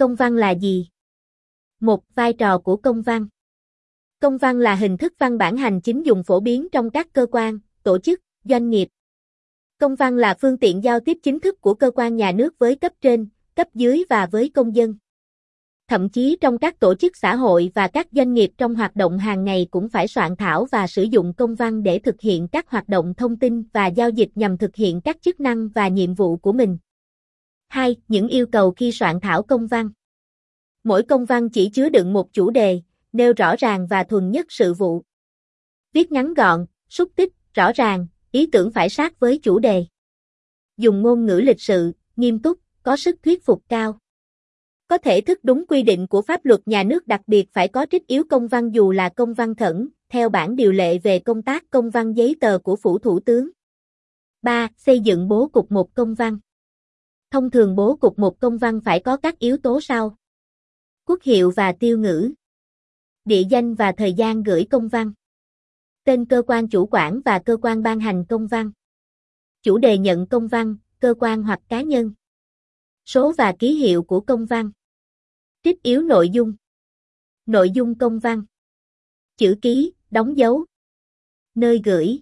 Công văn là gì? Một vai trò của công văn. Công văn là hình thức văn bản hành chính dùng phổ biến trong các cơ quan, tổ chức, doanh nghiệp. Công văn là phương tiện giao tiếp chính thức của cơ quan nhà nước với cấp trên, cấp dưới và với công dân. Thậm chí trong các tổ chức xã hội và các doanh nghiệp trong hoạt động hàng ngày cũng phải soạn thảo và sử dụng công văn để thực hiện các hoạt động thông tin và giao dịch nhằm thực hiện các chức năng và nhiệm vụ của mình. 2. Những yêu cầu khi soạn thảo công văn. Mỗi công văn chỉ chứa đựng một chủ đề, nêu rõ ràng và thuần nhất sự vụ. Viết ngắn gọn, xúc tích, rõ ràng, ý tưởng phải sát với chủ đề. Dùng ngôn ngữ lịch sự, nghiêm túc, có sức thuyết phục cao. Có thể thức đúng quy định của pháp luật nhà nước đặc biệt phải có trích yếu công văn dù là công văn khẩn, theo bản điều lệ về công tác công văn giấy tờ của Phủ Thủ tướng. 3. Xây dựng bố cục một công văn. Thông thường bố cục một công văn phải có các yếu tố sau. Quốc hiệu và tiêu ngữ. Địa danh và thời gian gửi công văn. Tên cơ quan chủ quản và cơ quan ban hành công văn. Chủ đề nhận công văn, cơ quan hoặc cá nhân. Số và ký hiệu của công văn. Trích yếu nội dung. Nội dung công văn. Chữ ký, đóng dấu. Nơi gửi.